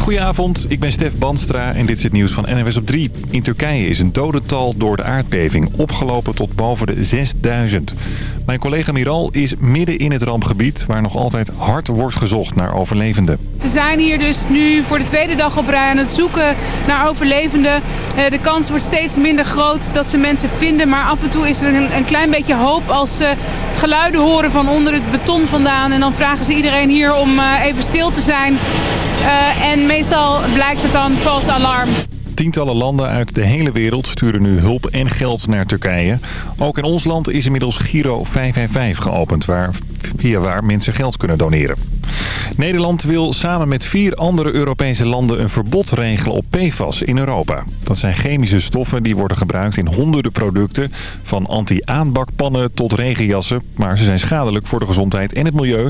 Goedenavond, ik ben Stef Banstra en dit is het nieuws van NWS op 3. In Turkije is een dodental door de aardbeving opgelopen tot boven de 6000. Mijn collega Miral is midden in het rampgebied... waar nog altijd hard wordt gezocht naar overlevenden. Ze zijn hier dus nu voor de tweede dag op rij aan het zoeken naar overlevenden. Eh, de kans wordt steeds minder groot dat ze mensen vinden. Maar af en toe is er een, klein beetje hoop als ze geluiden horen van onder het beton vandaan. En dan vragen ze iedereen hier om eh, even stil te zijn. Uh, en meestal blijkt het dan vals alarm. Tientallen landen uit de hele wereld sturen nu hulp en geld naar Turkije. Ook in ons land is inmiddels Giro 555 geopend, waar, via waar mensen geld kunnen doneren. Nederland wil samen met vier andere Europese landen een verbod regelen op PFAS in Europa. Dat zijn chemische stoffen die worden gebruikt in honderden producten, van anti-aanbakpannen tot regenjassen. Maar ze zijn schadelijk voor de gezondheid en het milieu.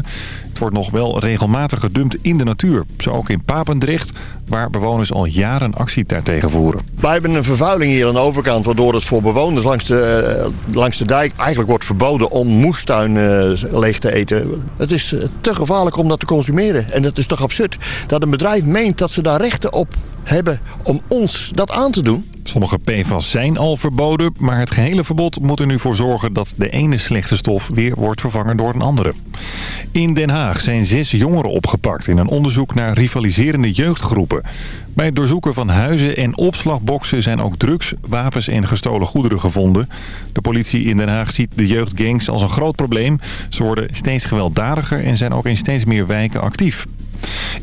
Het wordt nog wel regelmatig gedumpt in de natuur. Zo ook in Papendrecht, waar bewoners al jaren actie daartegen voeren. Wij hebben een vervuiling hier aan de overkant... waardoor het voor bewoners langs de, eh, langs de dijk eigenlijk wordt verboden... om moestuin leeg te eten. Het is te gevaarlijk om dat te consumeren. En dat is toch absurd dat een bedrijf meent dat ze daar rechten op hebben om ons dat aan te doen. Sommige PFAS zijn al verboden, maar het gehele verbod moet er nu voor zorgen dat de ene slechte stof weer wordt vervangen door een andere. In Den Haag zijn zes jongeren opgepakt in een onderzoek naar rivaliserende jeugdgroepen. Bij het doorzoeken van huizen en opslagboxen zijn ook drugs, wapens en gestolen goederen gevonden. De politie in Den Haag ziet de jeugdgangs als een groot probleem. Ze worden steeds gewelddadiger en zijn ook in steeds meer wijken actief.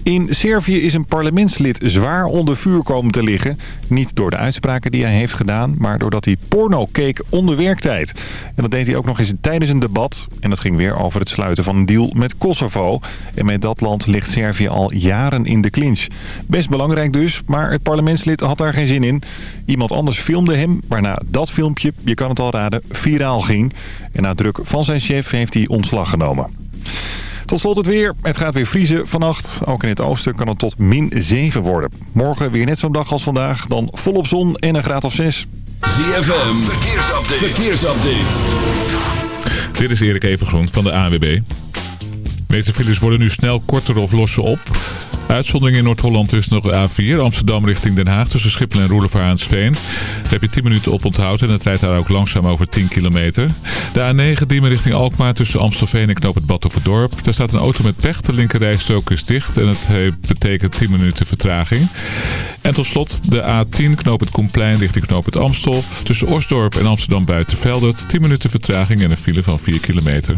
In Servië is een parlementslid zwaar onder vuur komen te liggen. Niet door de uitspraken die hij heeft gedaan, maar doordat hij porno keek onder werktijd. En dat deed hij ook nog eens tijdens een debat. En dat ging weer over het sluiten van een deal met Kosovo. En met dat land ligt Servië al jaren in de clinch. Best belangrijk dus, maar het parlementslid had daar geen zin in. Iemand anders filmde hem, waarna dat filmpje, je kan het al raden, viraal ging. En na druk van zijn chef heeft hij ontslag genomen. Tot slot het weer. Het gaat weer vriezen vannacht. Ook in het oosten kan het tot min 7 worden. Morgen weer net zo'n dag als vandaag. Dan volop zon en een graad of 6. ZFM, verkeersupdate. verkeersupdate. Dit is Erik Evengroen van de AWB. De meeste files worden nu snel korter of lossen op. Uitzondering in Noord-Holland is nog de A4 Amsterdam richting Den Haag tussen Schiphol en Roelevaraansveen. Daar heb je 10 minuten op onthoud en het rijdt daar ook langzaam over 10 kilometer. De A9 Diemen richting Alkmaar tussen Amstelveen en Knoop het Badhoevedorp. Daar staat een auto met pech, de linkerrijstrook is dicht en het betekent 10 minuten vertraging. En tot slot de A10 Knoop het Koenplein richting Knoop het Amstel. Tussen Osdorp en Amsterdam Buitenveldert 10 minuten vertraging en een file van 4 kilometer.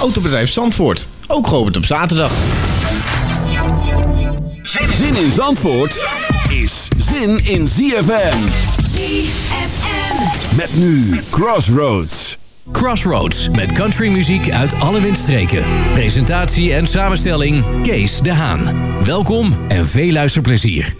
Autobedrijf Zandvoort, ook geopend op zaterdag. Zin in Zandvoort is zin in ZFM. ZFM. Met nu Crossroads. Crossroads met countrymuziek uit alle windstreken. Presentatie en samenstelling Kees de Haan. Welkom en veel luisterplezier.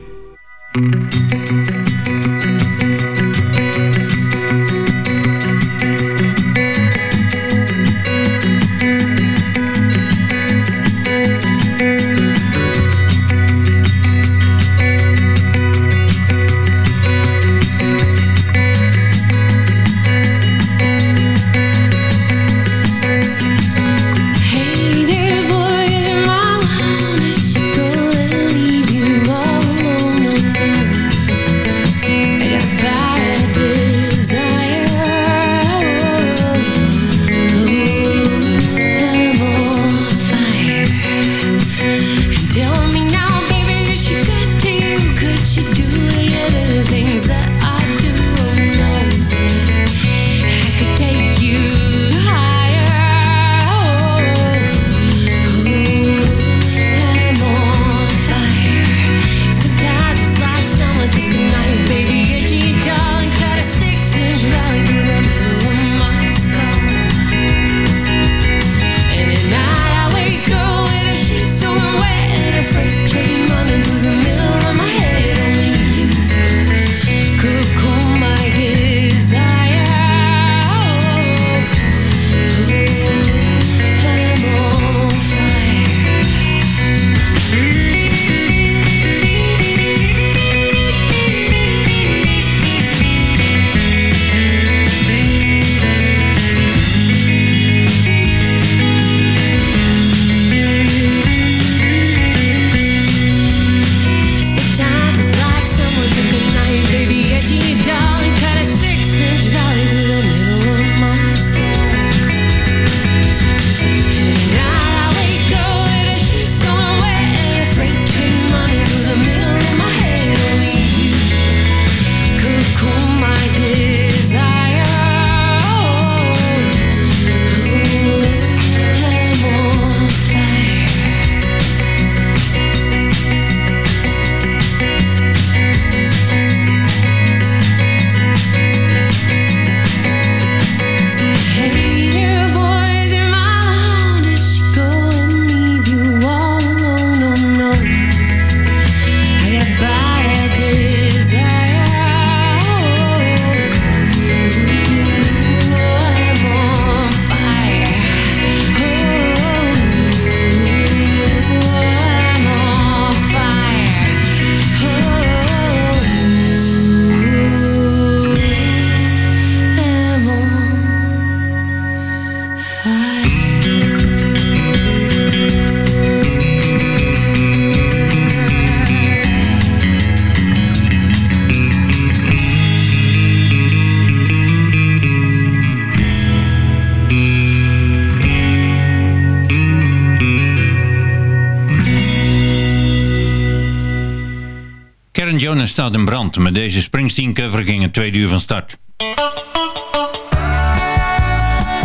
Staat in brand. Met deze Springsteen cover ging het tweede uur van start.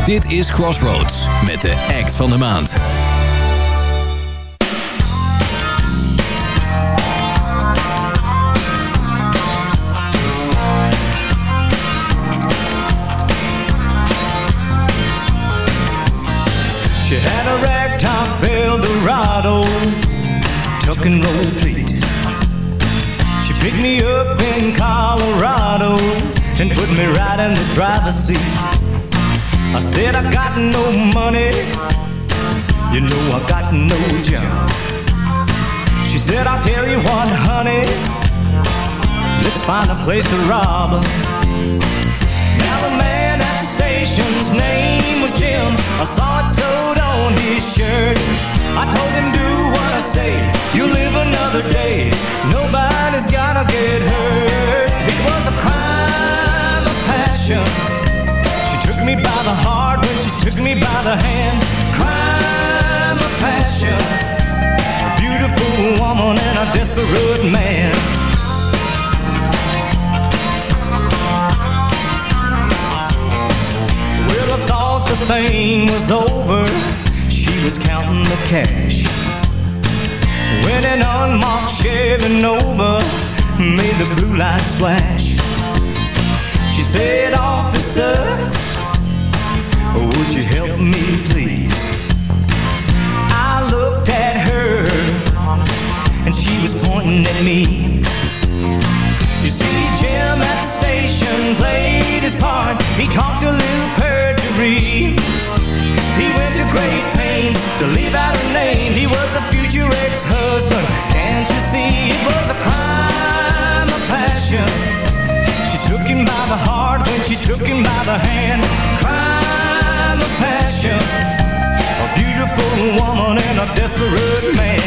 Dit is Crossroads met de act van de maand. She had a Eldorado, tuck and roll pleat. In Colorado and put me right in the driver's seat. I said I got no money, you know I got no job. She said I'll tell you what, honey, let's find a place to rob. Now the man at the station's name was Jim. I saw it sewed on his shirt. I told him do what I say. You live another day. Nobody's gotta get hurt. It was a crime of passion. She took me by the heart when she took me by the hand. Crime of passion. A beautiful woman and a desperate man. Well, I thought the thing was over. She was counting the cash. When an unmarked Chevy Nova made the blue lights flash. She said, Officer, would you help me please? I looked at her and she was pointing at me. You see, Jim at the station played his part. He talked a little perjury. He went to great pains to leave out her name. He was a future ex-husband. Can't you see it was a crime of passion? She took him by the heart when she took him by the hand. Crime of passion. A beautiful woman and a desperate man.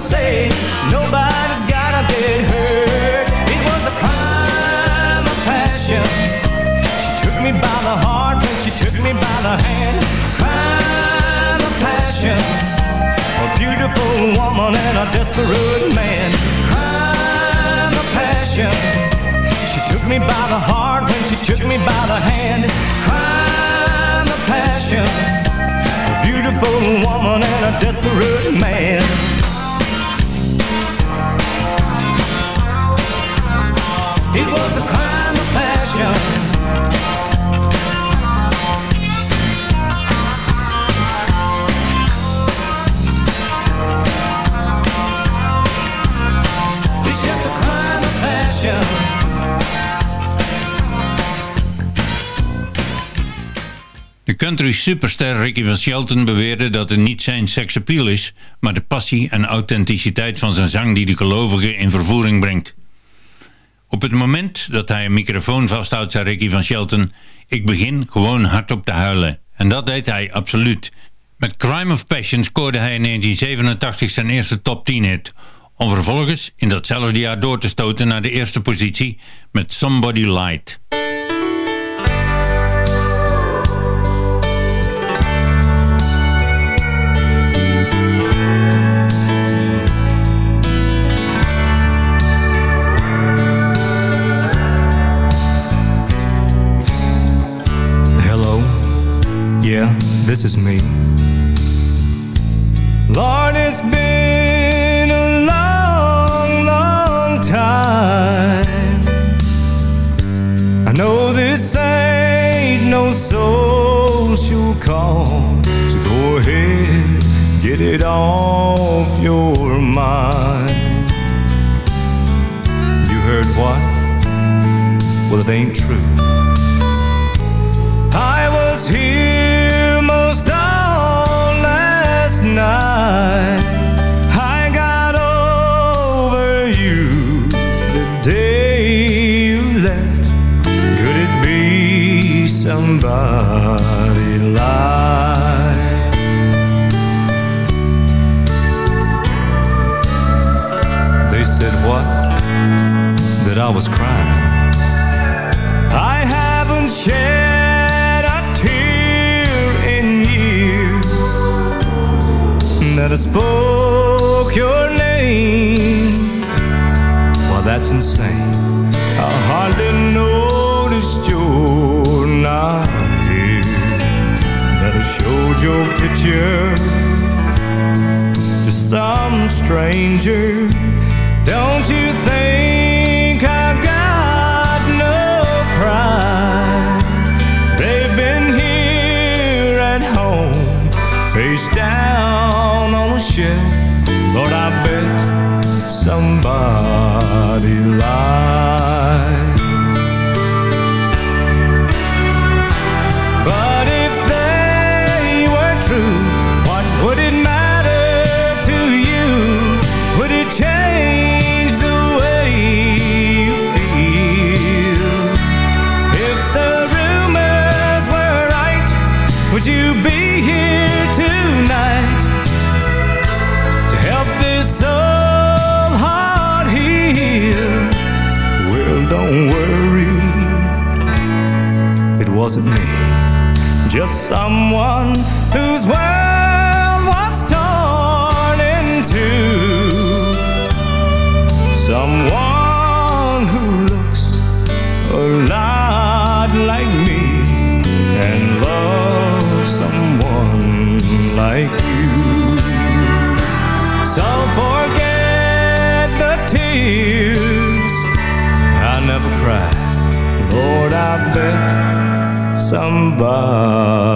Say. Nobody's gotta get hurt. It was a crime of passion. She took me by the heart when she took me by the hand. Crime of passion. A beautiful woman and a desperate man. Crime of passion. She took me by the heart when she took me by the hand. Crime of passion. A beautiful woman and a desperate man. Country superster Ricky van Shelton beweerde dat het niet zijn seksappeal is, maar de passie en authenticiteit van zijn zang die de gelovigen in vervoering brengt. Op het moment dat hij een microfoon vasthoudt, zei Ricky van Shelton, ik begin gewoon hardop te huilen. En dat deed hij absoluut. Met Crime of Passion scoorde hij in 1987 zijn eerste top 10 hit, om vervolgens in datzelfde jaar door te stoten naar de eerste positie met Somebody Light. This is me. Lord, it's been a long, long time. I know this ain't no social call, so go ahead, get it off your mind. You heard what? Well, it ain't true. Spoke your name. Well, that's insane. I hardly noticed you're not here. That I showed your picture to some stranger. Don't you think I've got no pride? They've been here at home, face down shelf. Lord, I bet somebody lied. But if they were true, what would it matter to you? Would it change the way you feel? If the rumors were right, would you be here don't worry, it wasn't me just someone whose world was torn in two. Someone who looks a lot like me and loves someone like you. So forget Lord, I bet somebody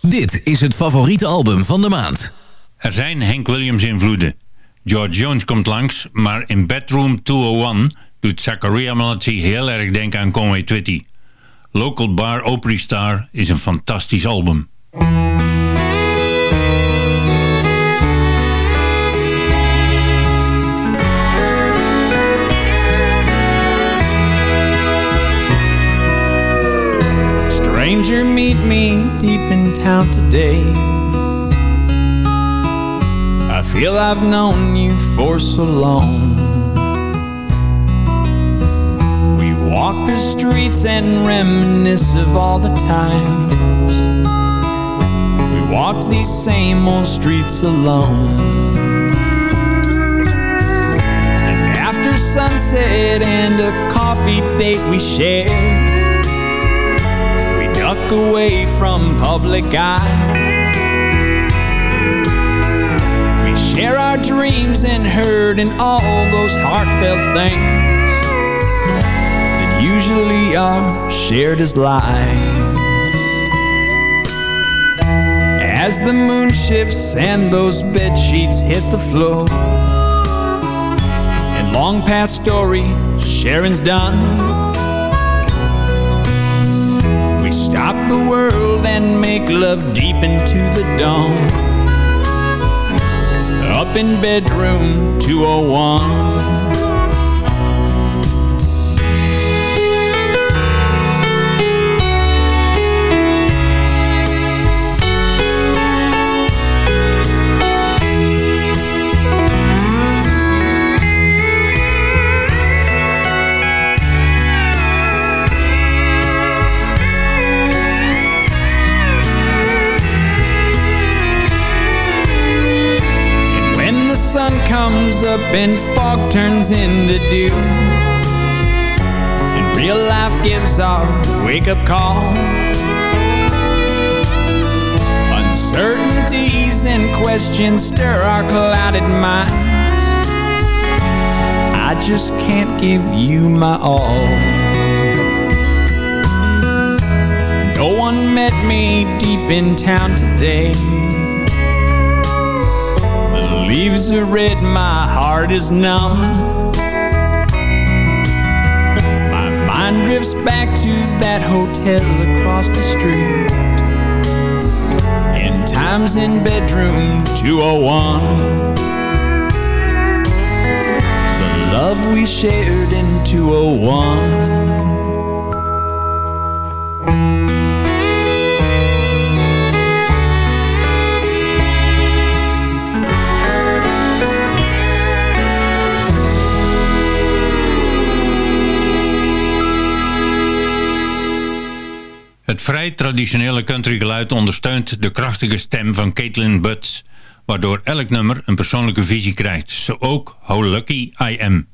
Dit is het favoriete album van de maand. Er zijn Hank Williams invloeden. George Jones komt langs, maar in Bedroom 201 doet Zachariah Melody heel erg denken aan Conway Twitty. Local Bar Opry Star is een fantastisch album. Stranger, meet me deep in town today. I feel I've known you for so long. We walk the streets and reminisce of all the times. We walked these same old streets alone. And after sunset and a coffee date we shared we duck away from public eyes. We share our dreams and hurt and all those heartfelt things that usually are shared as lies. As the moon shifts and those bed sheets hit the floor, and long past story Sharon's done. We stop the world and make love deep into the dawn. Up in bedroom 201. Up and fog turns into dew. And real life gives our wake up call. Uncertainties and questions stir our clouded minds. I just can't give you my all. No one met me deep in town today. Leaves are red, my heart is numb. My mind drifts back to that hotel across the street. In times in bedroom 201. The love we shared in 201. Het vrij traditionele countrygeluid ondersteunt de krachtige stem van Caitlin Butts, waardoor elk nummer een persoonlijke visie krijgt, zo ook How Lucky I Am.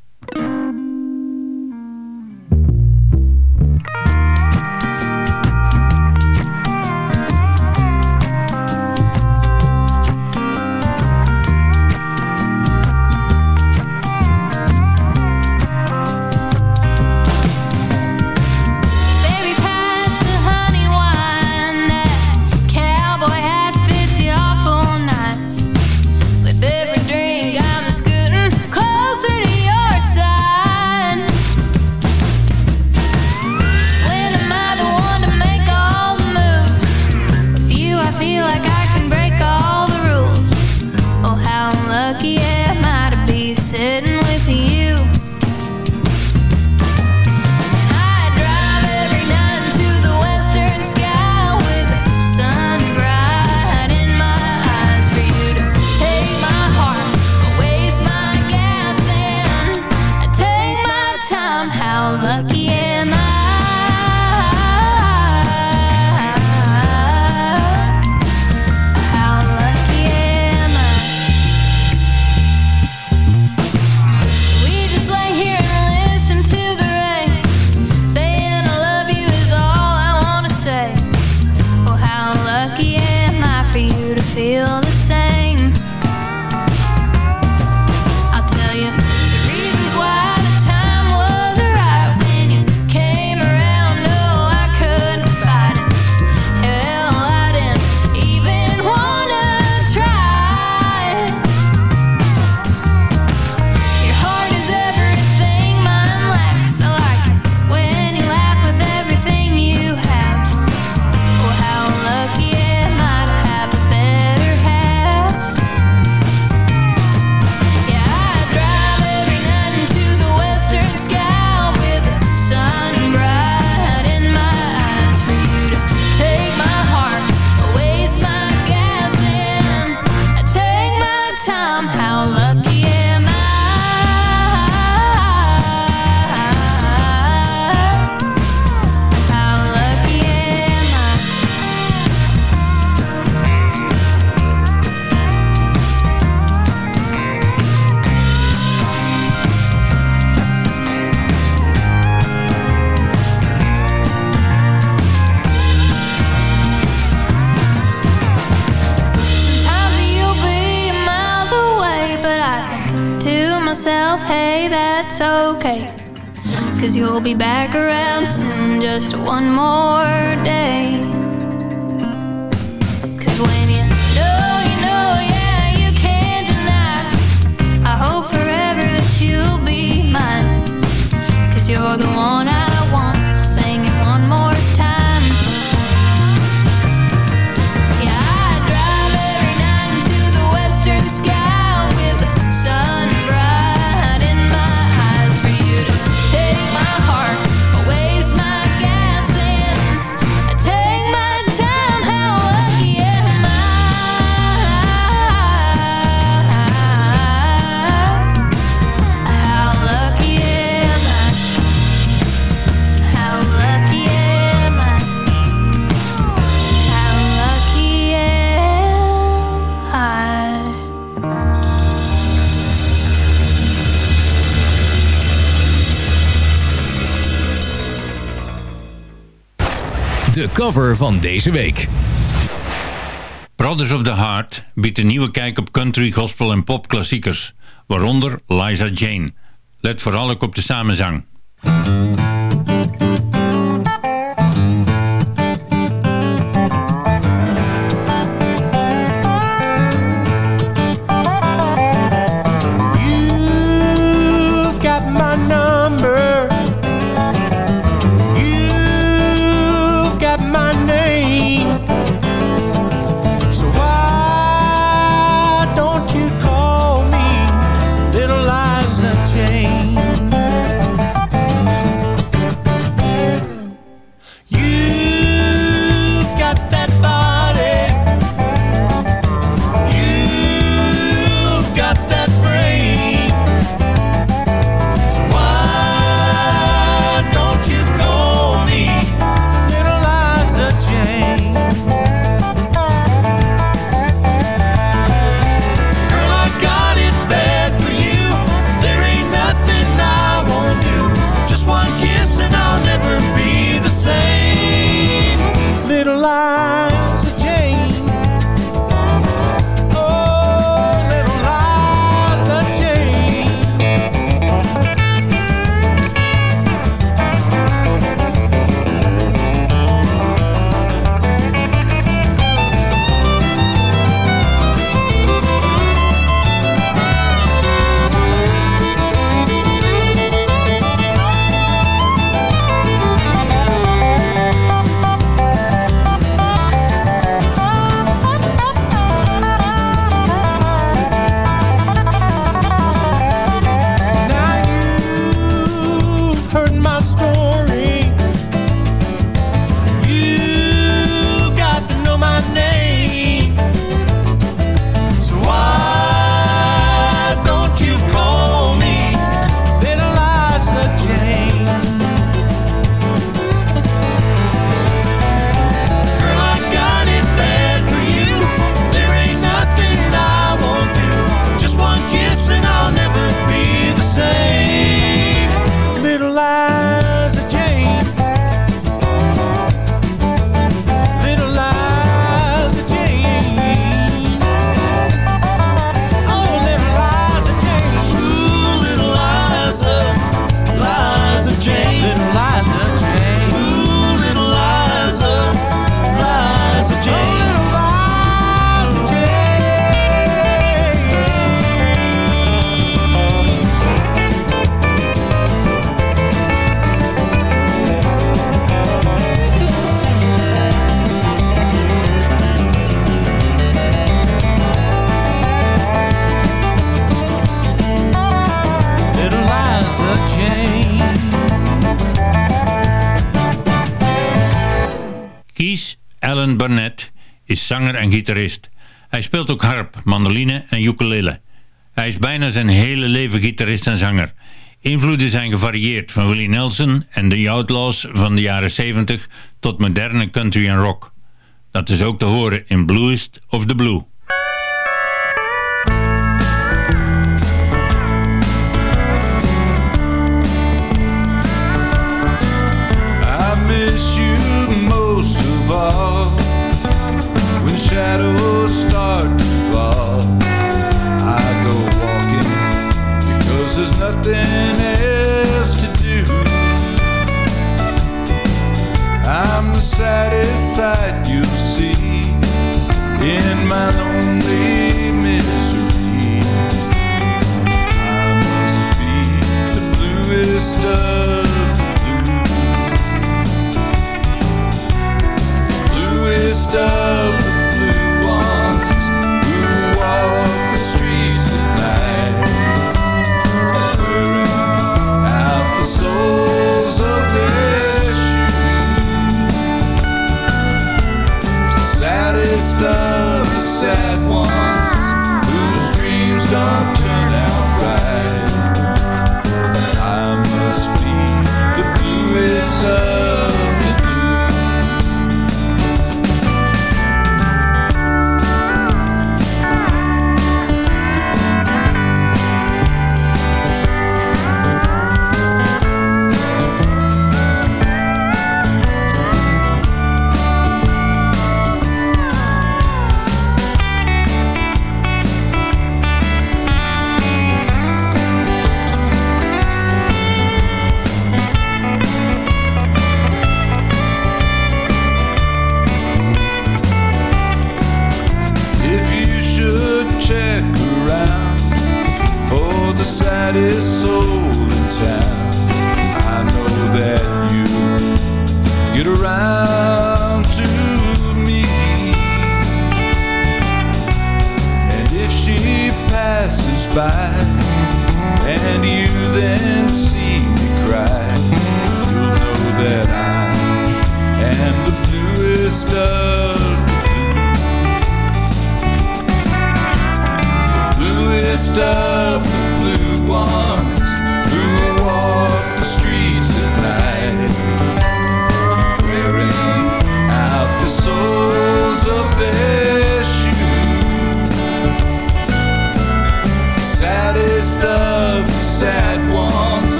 Cover van deze week. Brothers of the Heart biedt een nieuwe kijk op country, gospel en popklassiekers, waaronder Liza Jane. Let vooral ook op de samenzang. Zanger en gitarist. Hij speelt ook harp, mandoline en ukulele. Hij is bijna zijn hele leven gitarist en zanger. Invloeden zijn gevarieerd van Willie Nelson en de Outlaws van de jaren 70 tot moderne country en rock. Dat is ook te horen in Bluest of the Blue.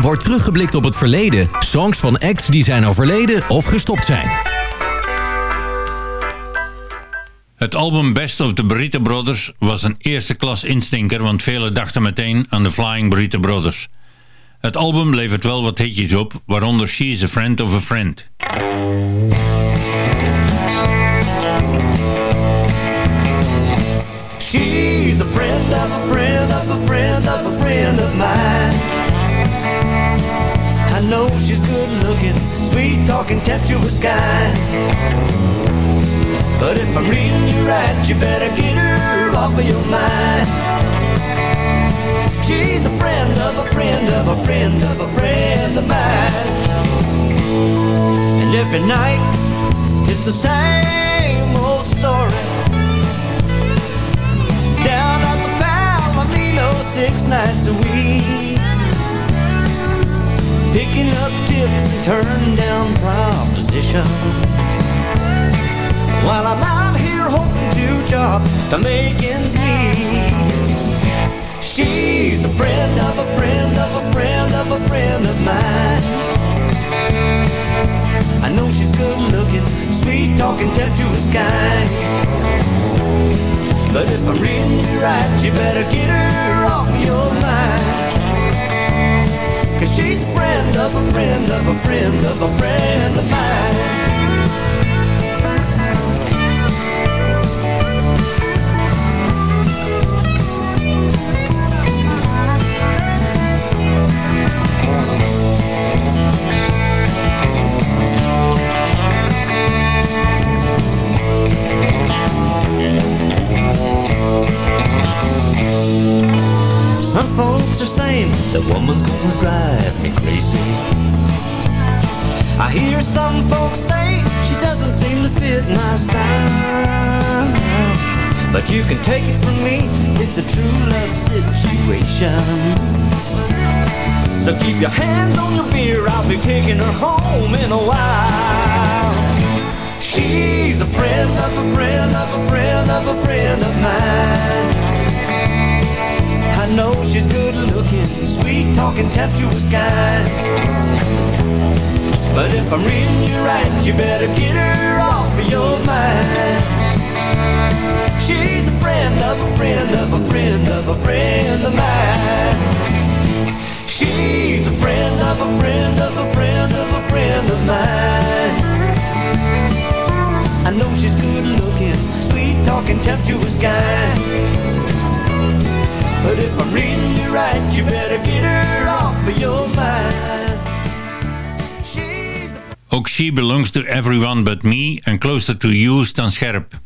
Wordt teruggeblikt op het verleden. Songs van acts die zijn overleden of gestopt zijn. Het album Best of the Burrito Brothers was een eerste klas instinker, want velen dachten meteen aan de Flying Burrito Brothers. Het album levert wel wat hitjes op, waaronder She's a Friend of a Friend. She's a friend of a friend of a friend of a friend of mine. Looking, sweet talking, tempestuous kind. But if I'm reading you right, you better get her off of your mind. She's a friend of a friend of a friend of a friend of mine. And every night, it's the same old story. Down at the Palomino six nights a week. Picking up tips and turning down propositions. While I'm out here hoping to job to make ends meet. She's a friend of a friend of a friend of a friend of mine. I know she's good looking, sweet talking, tempestuous kind. But if I'm reading you right, you better get her off your mind. Cause she's a friend of a friend of a friend of a friend of mine. Some folks are saying that woman's gonna drive me crazy. I hear some folks say she doesn't seem to fit my style. But you can take it from me, it's a true love situation. So keep your hands on your beer, I'll be taking her home in a while. She's a friend of a friend of a friend of a friend of mine. Know she's good looking, sweet talking, tempestuous kind. But if I'm reading you right, you better get her off of your mind. She's a friend of a friend of a friend of a friend of mine. She's a friend of a friend of a friend of a friend of mine. I know she's good looking, sweet talking, tempestuous kind. But if I'm reading you right, you better get her off of your mind. Ook She Belongs to Everyone But Me en Closer to You staan scherp.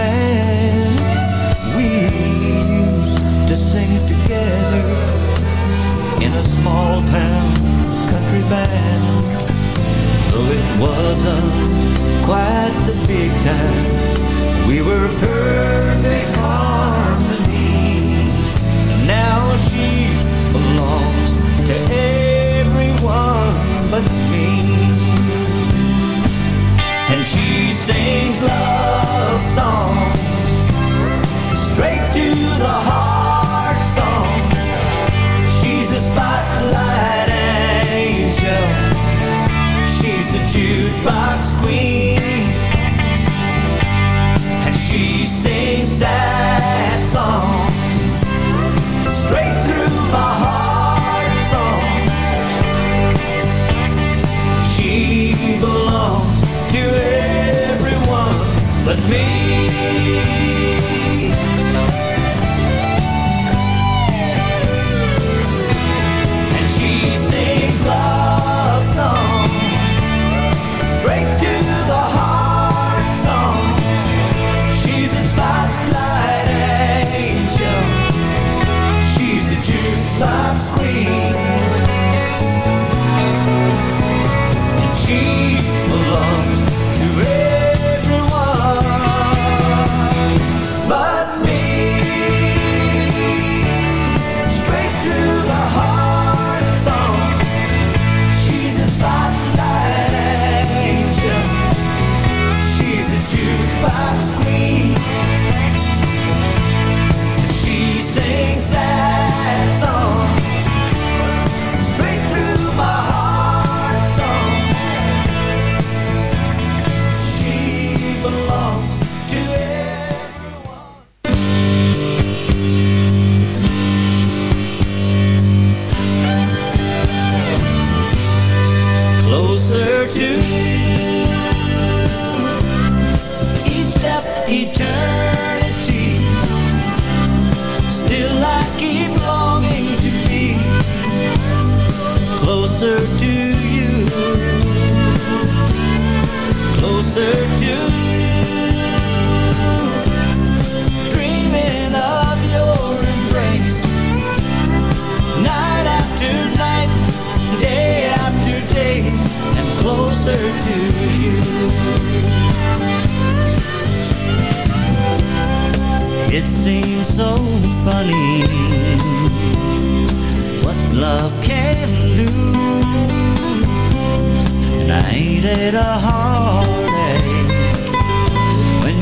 Man, we used to sing together in a small town country band. Though it wasn't quite the big time, we were perfect harmony. Now she belongs to sings love songs straight to the heart songs. She's a spotlight angel. She's the jukebox queen, and she sings sad songs straight through my heart.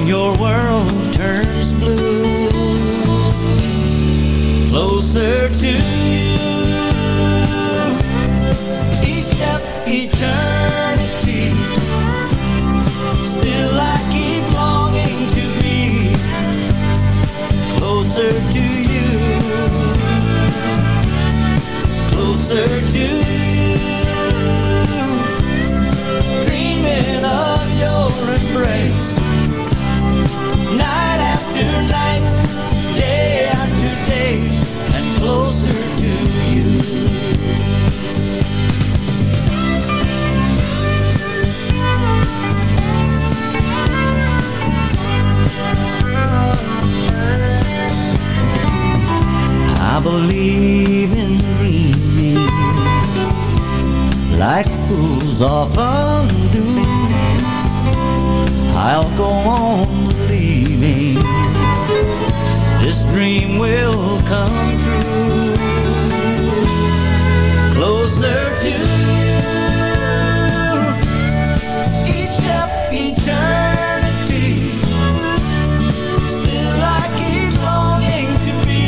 Your world turns blue? Closer to you, each step eternity. Still, I keep longing to be closer to you, closer to you, dreaming of your embrace, fools often do. I'll go on will come true. Closer to each step eternity. Still, I keep longing to be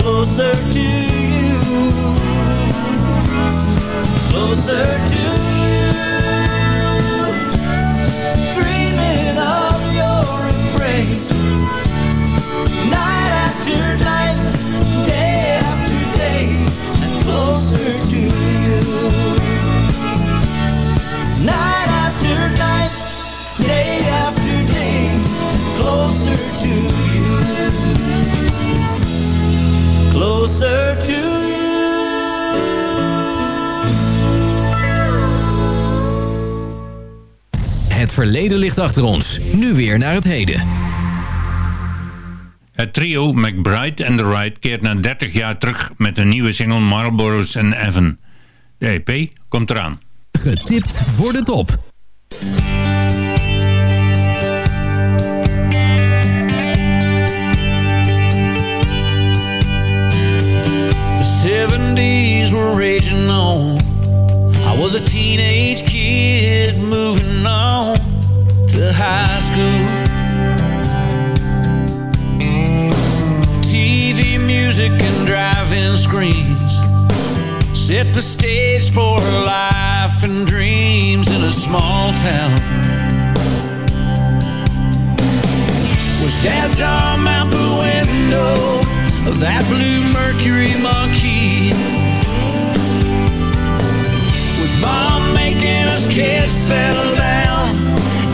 closer to you, closer to closer to you. Het verleden ligt achter ons. Nu weer naar het heden. Het trio McBride and the Ride keert na 30 jaar terug met een nieuwe single Marlboro's and Evan. De EP komt eraan. Getipt voor de top. Was a teenage kid moving on to high school. TV, music, and drive-in screens set the stage for life and dreams in a small town. Was Dad's arm out the window of that blue Mercury Marquis? Making us kids settle down,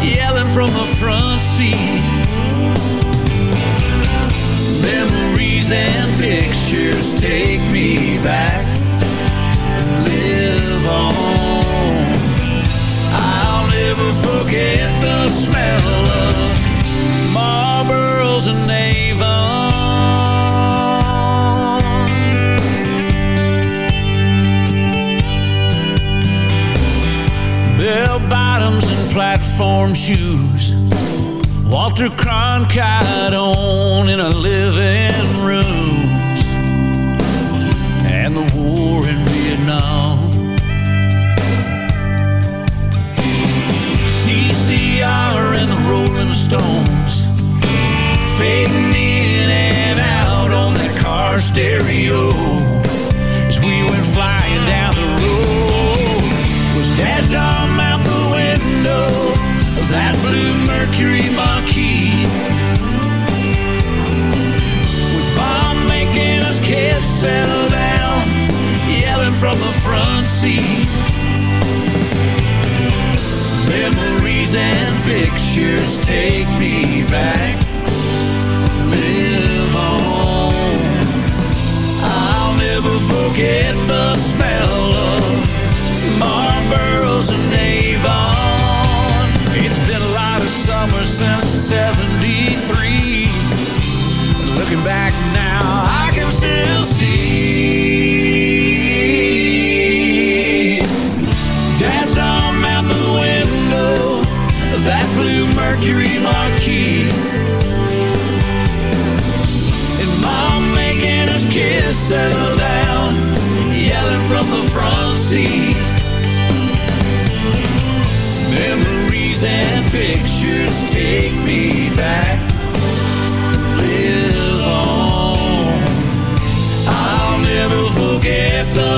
yelling from the front seat? Memories and pictures take me back and live on. I'll never forget the smell of Marlboros and Avon. Platform shoes. Walter Cronkite on in a living room. And the war in Vietnam. CCR and the Rolling Stones fading in and out on that car stereo Mercury Marquis? Was Bob making us kids settle down, yelling from the front seat? Memories and pictures take me back. Live on. I'll never forget the smell of Marlboros Avon. Looking back now, I can still see. Dad's arm out the window of that blue Mercury Marquis. And mom making us kiss settle down, yelling from the front seat. Memories and pictures take me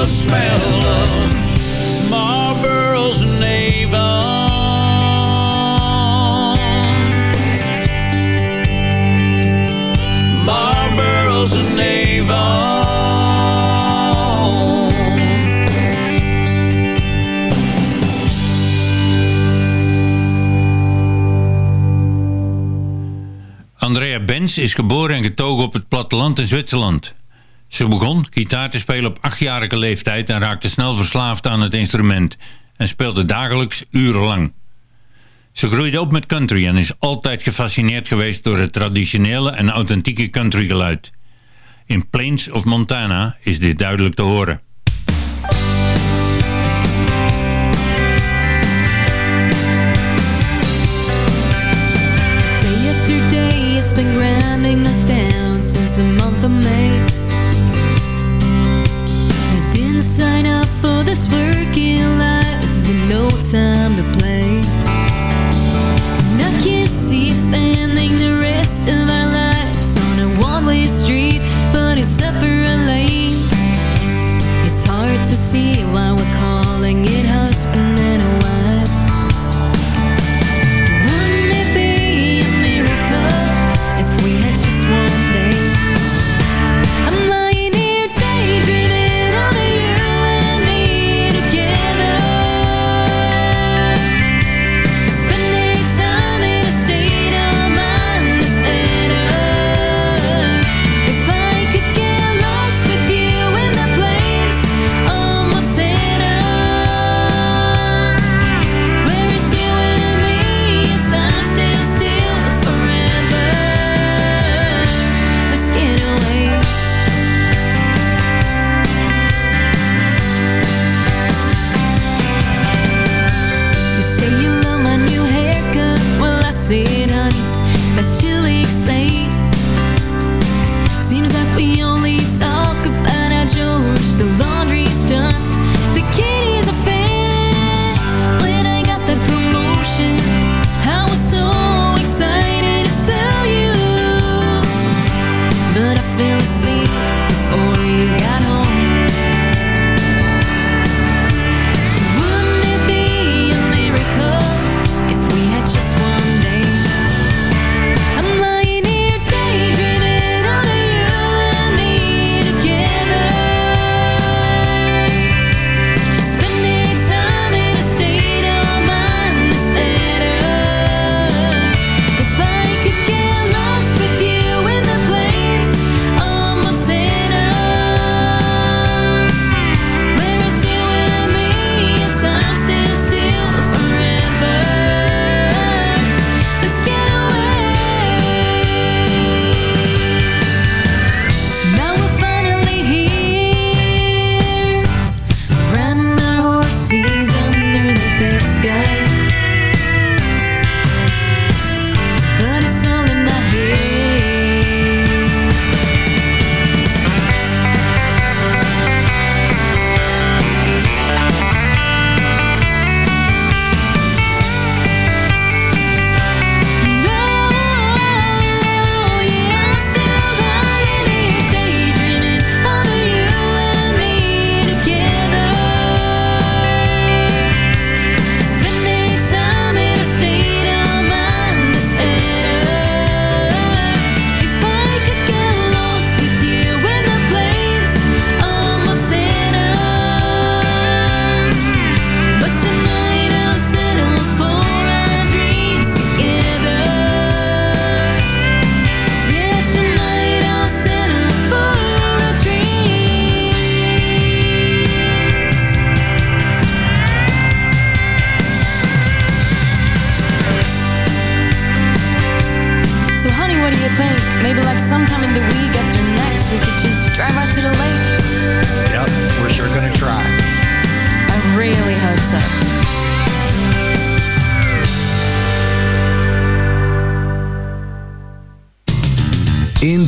smell of Marlboro's and Andrea Benz is geboren en getogen op het platteland in Zwitserland. Ze begon gitaar te spelen op achtjarige leeftijd en raakte snel verslaafd aan het instrument en speelde dagelijks urenlang. Ze groeide op met country en is altijd gefascineerd geweest door het traditionele en authentieke countrygeluid. In Plains of Montana is dit duidelijk te horen.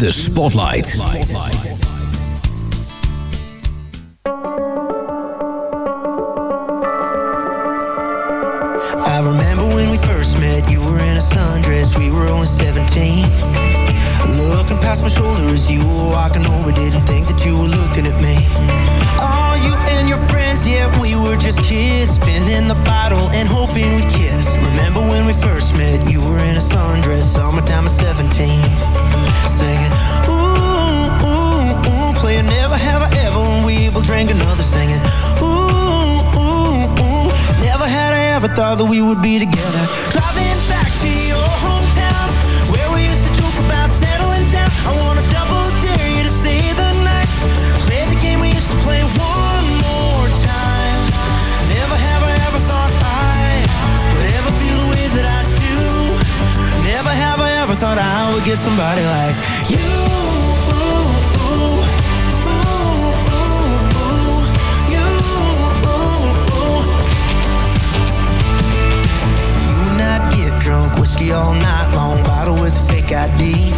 ZFM The Spotlight. Thought that we would be together. Driving back to your hometown, where we used to joke about settling down. I wanna double dare you to stay the night. Play the game we used to play one more time. Never have I ever thought I would ever feel the way that I do. Never have I ever thought I would get somebody like you. All night long, bottle with a fake ID.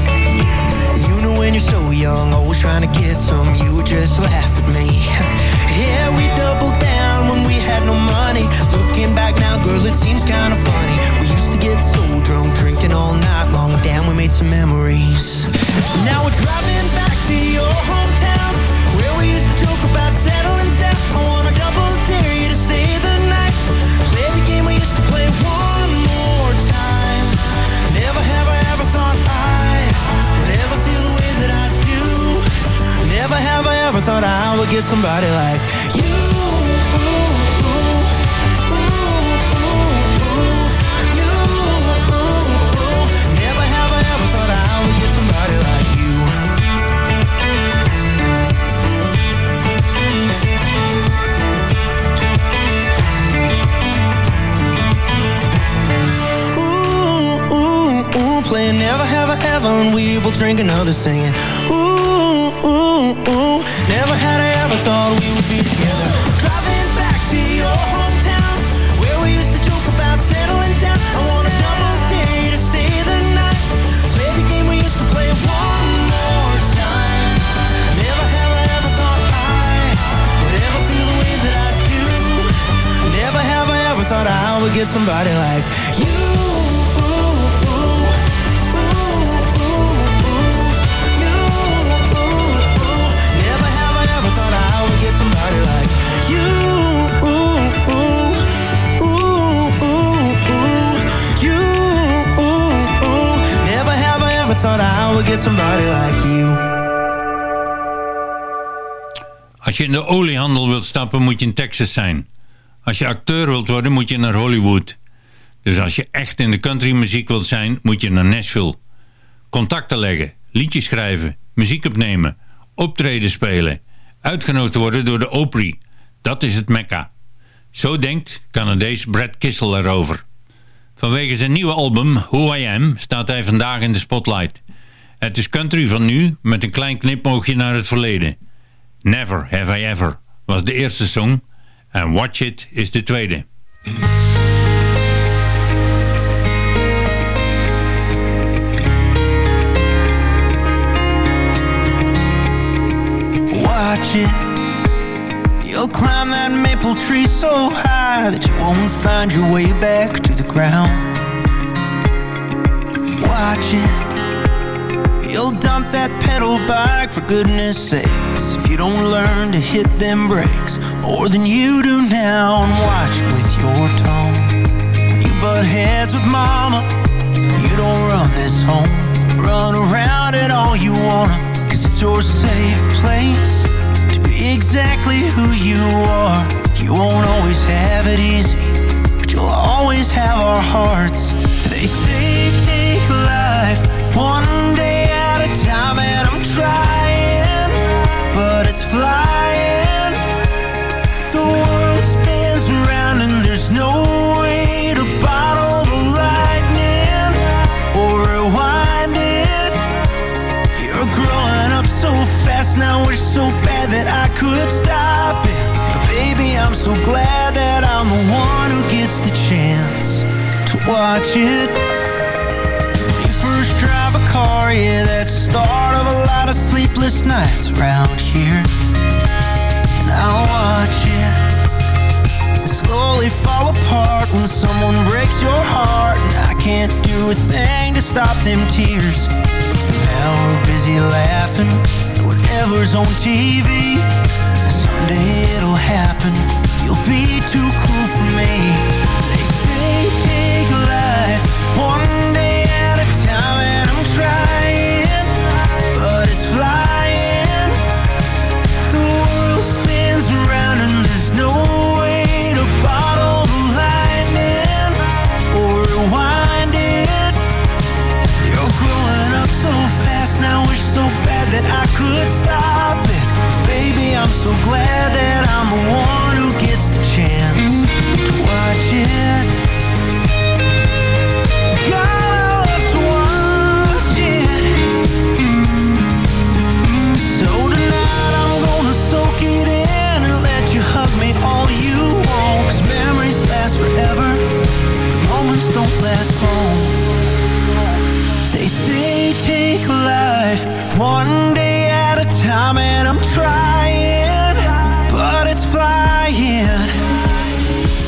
You know when you're so young, always trying to get some, you would just laugh at me. yeah, we doubled down when we had no money. Looking back now, girl, it seems kinda funny. We used to get so drunk, drinking all night long. Damn, we made some memories. Now we're driving back to your hometown, Never have I ever thought I would get somebody like you. Playing never have I ever, and we both drink another singing. Ooh, never had I ever thought we would be together. Driving back to your hometown, where we used to joke about settling down. I wanna double dare you to stay the night. Play the game we used to play one more time. Never have I ever thought I would ever feel the way that I do. Never have I ever thought I would get somebody like get somebody like you. Als je in de oliehandel wilt stappen moet je in Texas zijn. Als je acteur wilt worden moet je naar Hollywood. Dus als je echt in de countrymuziek wilt zijn moet je naar Nashville. Contacten leggen, liedjes schrijven, muziek opnemen, optreden spelen. Uitgenodigd worden door de Opry. Dat is het mekka. Zo denkt Canadees Brad Kissel erover. Vanwege zijn nieuwe album Who I Am staat hij vandaag in de spotlight. Het is country van nu met een klein knipoogje naar het verleden. Never Have I Ever was de eerste song en Watch It is de tweede. Watch it. You'll climb that maple tree so high that you won't find your way back to the ground. Watch it. You'll dump that pedal bike for goodness sakes if you don't learn to hit them brakes more than you do now. And watch with your tone. When you butt heads with mama, you don't run this home. Run around it all you wanna, cause it's your safe place to be exactly who you are. You won't always have it easy, but you'll always have our hearts. They say take life one watch it. You first drive a car, yeah, that's the start of a lot of sleepless nights around here. And I'll watch it slowly fall apart When someone breaks your heart. And I can't do a thing to stop them tears. For now we're busy laughing At whatever's on TV Someday it'll happen. You'll be too cool for me. They say so fast Now wish so bad that I could stop it. Baby, I'm so glad that I'm the one one day at a time and I'm trying, but it's flying.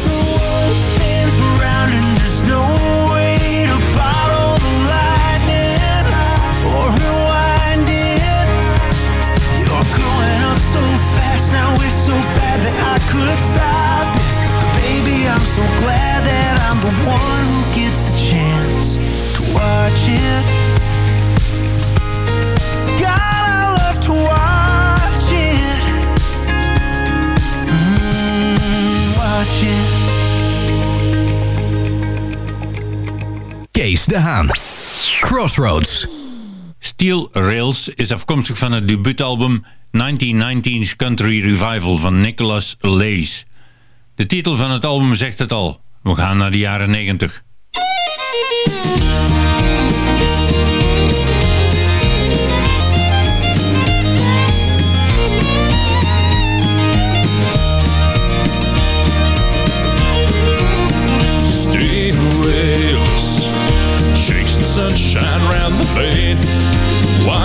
The world spins around and there's no way to bottle the lightning or rewind it. You're growing up so fast now, it's so bad that I could stop it. But baby, I'm so glad that I'm the one who gets the chance to watch it. De Haan. Crossroads. Steel Rails is afkomstig van het debuutalbum 1919's Country Revival van Nicholas Lace. De titel van het album zegt het al. We gaan naar de jaren 90.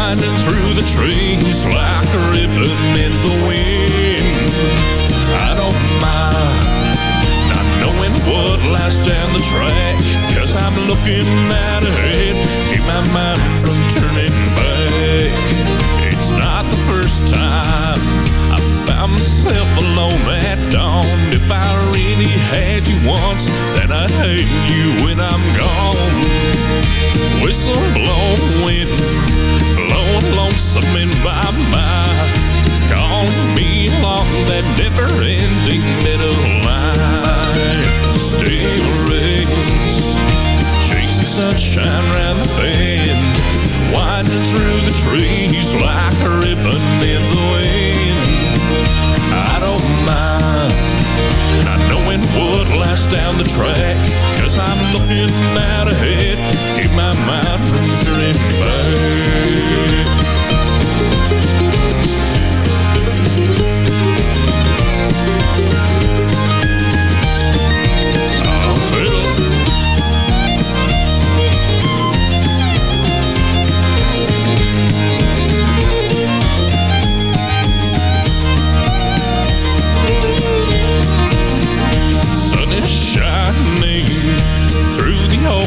Winding through the trees like a ribbon in the wind. I don't mind not knowing what lies down the track, cause I'm looking out ahead, keep my mind from turning back. It's not the first time I found myself alone at dawn. If I really had you once, then I'd hate you when I'm gone. Whistle blowing, lonesome in my mind. Call me along that never-ending middle line. Steel rails, chasing sunshine round the bend, winding through the trees like a ribbon in the wind. I don't mind not knowing what lies down the track, cause I'm looking out ahead, keep my mind from turning back.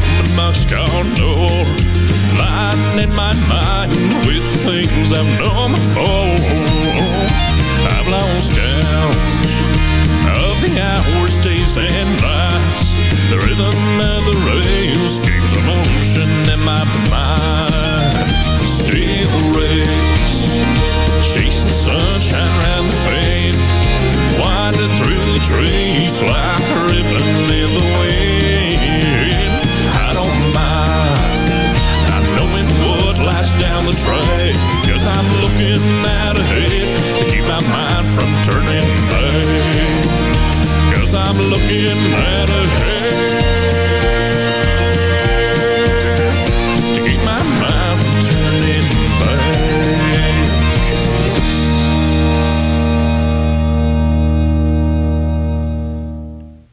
Open boxcar door, lighting my mind with things I've known before. I've lost count of the hours, days, and nights. The rhythm of the rails keeps a motion in my mind. Steel rails, chasing sunshine round the bend, winding through the trees like a ribbon in the wind. The track, cause I'm looking out ahead to keep my mind from turning back. Cause I'm looking out ahead to keep my mind from turning.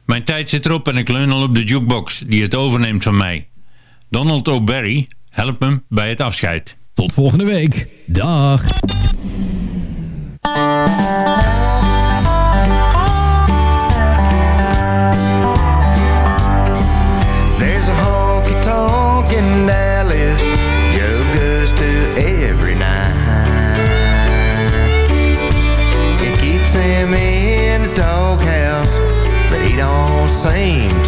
Mijn tijd zit erop en ik leun al op de jukebox die het overneemt van mij. Donald O'Barry helpt me bij het afscheid. Tot volgende week. Dag. There's a honky tonk in Dallas Joe goes to every night It keeps him in the doghouse But he don't seem to